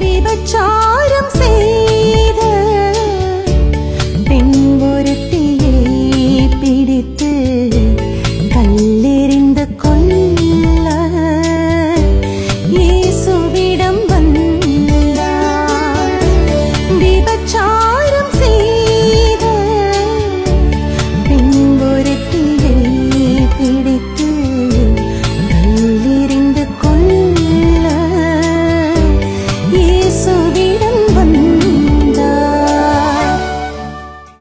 விபச்சாரம் செய்